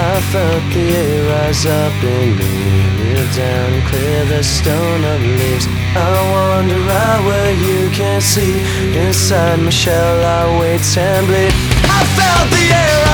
I felt the air rise up in me. Kneel down and clear the stone of leaves. I wander out where you can't see. Inside my shell, I wait and bleed. I felt the air.